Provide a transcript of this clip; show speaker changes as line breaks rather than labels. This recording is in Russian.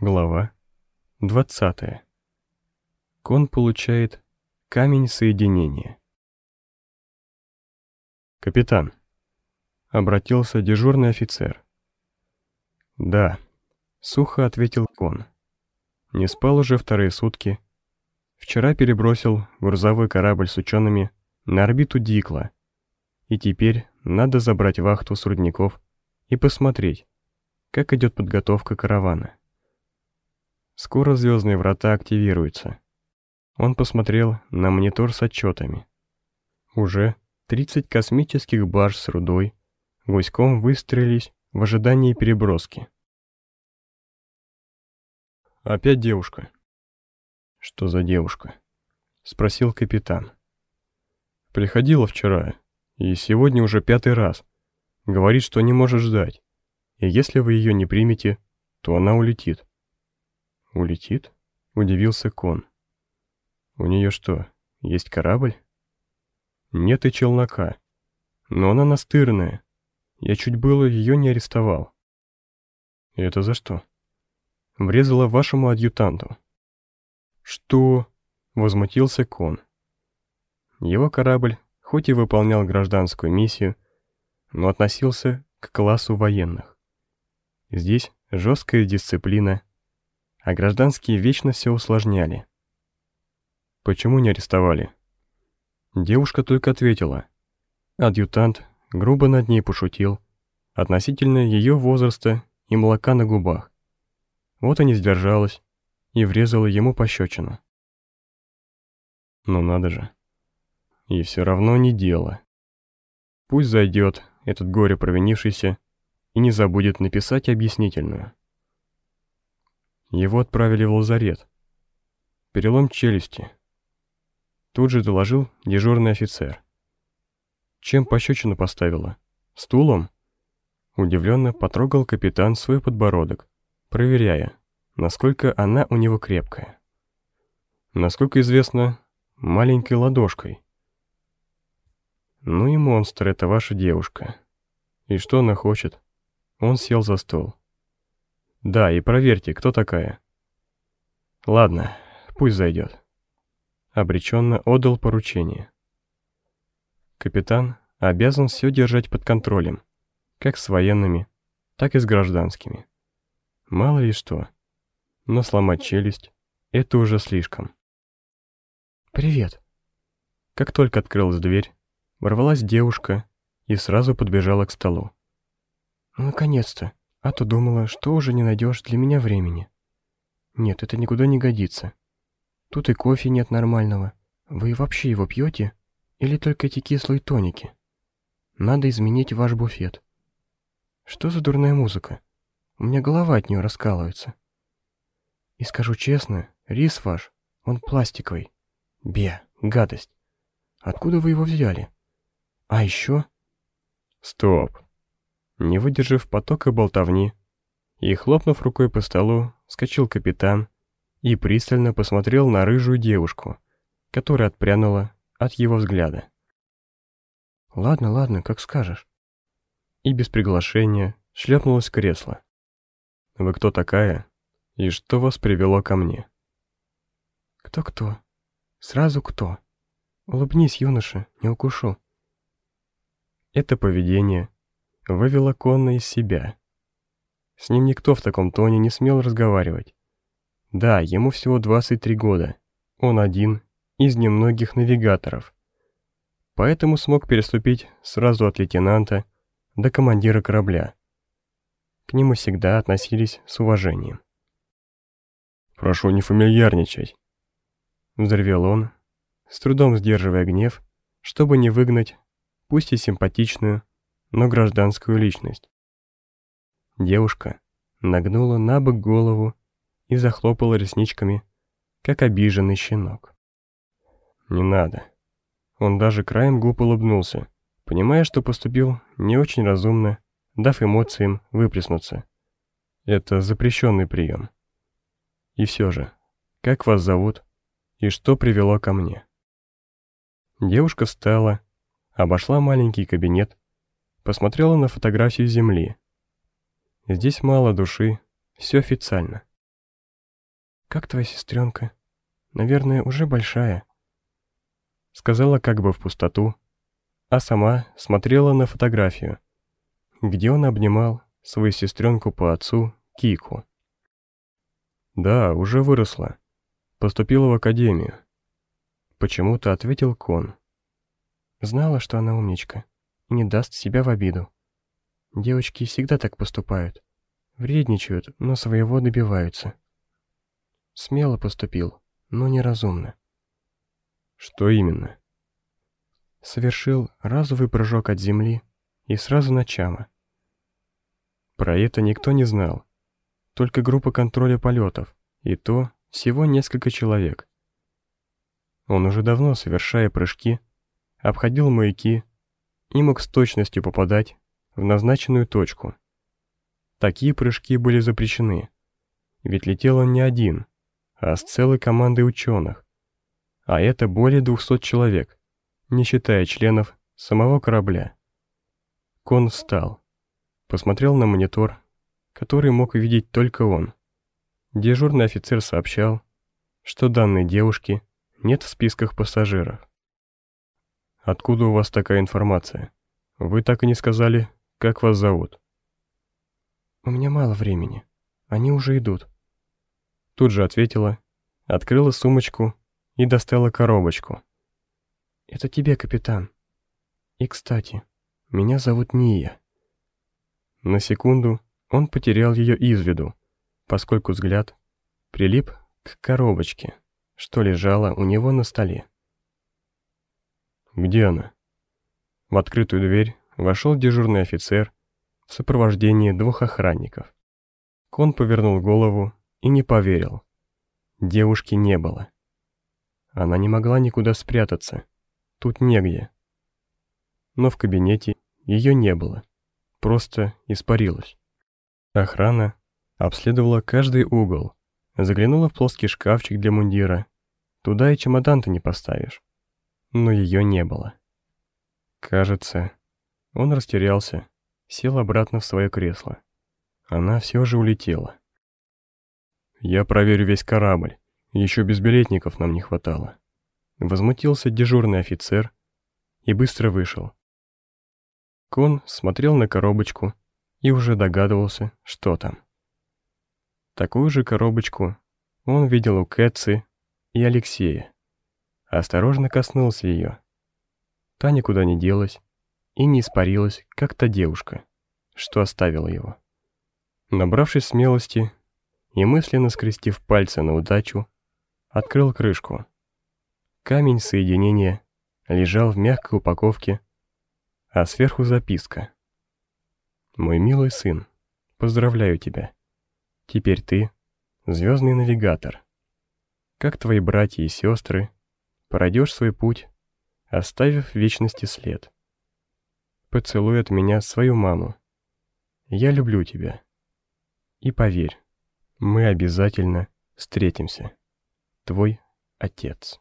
Глава 20. Кон получает камень соединения. «Капитан», — обратился дежурный офицер. «Да», — сухо ответил Кон. «Не спал уже вторые сутки. Вчера перебросил грузовой корабль с учеными на орбиту Дикла, и теперь надо забрать вахту с рудников и посмотреть, как идет подготовка каравана. Скоро звездные врата активируются. Он посмотрел на монитор с отчетами. Уже 30 космических барж с рудой гуськом выстроились в ожидании переброски. Опять девушка. Что за девушка? Спросил капитан. Приходила вчера, и сегодня уже пятый раз. Говорит, что не может ждать. И если вы ее не примете, то она улетит. «Улетит?» — удивился Кон. «У нее что, есть корабль?» «Нет и челнока. Но она настырная. Я чуть было ее не арестовал». «Это за что?» «Врезала вашему адъютанту». «Что?» — возмутился Кон. Его корабль, хоть и выполнял гражданскую миссию, но относился к классу военных. Здесь жесткая дисциплина а гражданские вечно все усложняли. Почему не арестовали? Девушка только ответила. Адъютант грубо над ней пошутил относительно ее возраста и молока на губах. Вот и не сдержалась и врезала ему пощечину. Ну надо же. И все равно не дело. Пусть зайдет этот горе провинившийся и не забудет написать объяснительную. Его отправили в лазарет. Перелом челюсти. Тут же доложил дежурный офицер. Чем пощечину поставила? Стулом? Удивленно потрогал капитан свой подбородок, проверяя, насколько она у него крепкая. Насколько известно, маленькой ладошкой. Ну и монстр это ваша девушка. И что она хочет? Он сел за стол. Да, и проверьте, кто такая. Ладно, пусть зайдет. Обреченно отдал поручение. Капитан обязан все держать под контролем, как с военными, так и с гражданскими. Мало ли что, но сломать челюсть — это уже слишком. «Привет!» Как только открылась дверь, ворвалась девушка и сразу подбежала к столу. «Наконец-то!» А то думала, что уже не найдешь для меня времени. Нет, это никуда не годится. Тут и кофе нет нормального. Вы вообще его пьете? Или только эти кислые тоники? Надо изменить ваш буфет. Что за дурная музыка? У меня голова от нее раскалывается. И скажу честно, рис ваш, он пластиковый. Бе, гадость. Откуда вы его взяли? А еще... Стоп. Не выдержав потока болтовни и хлопнув рукой по столу, вскочил капитан и пристально посмотрел на рыжую девушку, которая отпрянула от его взгляда. «Ладно, ладно, как скажешь». И без приглашения шлепнулась в кресло. «Вы кто такая? И что вас привело ко мне?» «Кто-кто? Сразу кто? Улыбнись, юноша, не укушу». Это поведение вывела Конна из себя. С ним никто в таком тоне не смел разговаривать. Да, ему всего 23 года. Он один из немногих навигаторов. Поэтому смог переступить сразу от лейтенанта до командира корабля. К нему всегда относились с уважением. «Прошу не фамильярничать», — взревел он, с трудом сдерживая гнев, чтобы не выгнать, пусть и симпатичную, но гражданскую личность. Девушка нагнула на бок голову и захлопала ресничками, как обиженный щенок. «Не надо». Он даже краем губ улыбнулся, понимая, что поступил не очень разумно, дав эмоциям выплеснуться. Это запрещенный прием. И все же, как вас зовут и что привело ко мне? Девушка встала, обошла маленький кабинет Посмотрела на фотографию Земли. Здесь мало души, все официально. «Как твоя сестренка? Наверное, уже большая». Сказала как бы в пустоту, а сама смотрела на фотографию, где он обнимал свою сестренку по отцу Кику. «Да, уже выросла. Поступила в академию». Почему-то ответил Кон. Знала, что она умничка и не даст себя в обиду. Девочки всегда так поступают. Вредничают, но своего добиваются. Смело поступил, но неразумно. Что именно? Совершил разовый прыжок от земли и сразу на Чама. Про это никто не знал. Только группа контроля полетов, и то всего несколько человек. Он уже давно, совершая прыжки, обходил маяки и мог с точностью попадать в назначенную точку. Такие прыжки были запрещены, ведь летел он не один, а с целой командой ученых, а это более 200 человек, не считая членов самого корабля. Кон встал, посмотрел на монитор, который мог видеть только он. Дежурный офицер сообщал, что данной девушки нет в списках пассажиров. «Откуда у вас такая информация? Вы так и не сказали, как вас зовут?» «У меня мало времени. Они уже идут». Тут же ответила, открыла сумочку и достала коробочку. «Это тебе, капитан. И, кстати, меня зовут Ния». На секунду он потерял ее из виду, поскольку взгляд прилип к коробочке, что лежала у него на столе. «Где она?» В открытую дверь вошел дежурный офицер в сопровождении двух охранников. Кон повернул голову и не поверил. Девушки не было. Она не могла никуда спрятаться. Тут негде. Но в кабинете ее не было просто испарилась. Охрана обследовала каждый угол, заглянула в плоский шкафчик для мундира. Туда и чемодан-то не поставишь. Но ее не было. Кажется, он растерялся, сел обратно в свое кресло. Она все же улетела. «Я проверю весь корабль. Еще безбилетников нам не хватало». Возмутился дежурный офицер и быстро вышел. Кон смотрел на коробочку и уже догадывался, что там. Такую же коробочку он видел у Кэтси и Алексея. Осторожно коснулся ее. Та никуда не делась и не испарилась, как та девушка, что оставила его. Набравшись смелости и мысленно скрестив пальцы на удачу, открыл крышку. Камень соединения лежал в мягкой упаковке а сверху записка. «Мой милый сын, поздравляю тебя. Теперь ты — звездный навигатор. Как твои братья и сестры, пройдешь свой путь, оставив в вечности след. Поцелуй от меня свою маму. Я люблю тебя. И поверь, мы обязательно встретимся. Твой отец.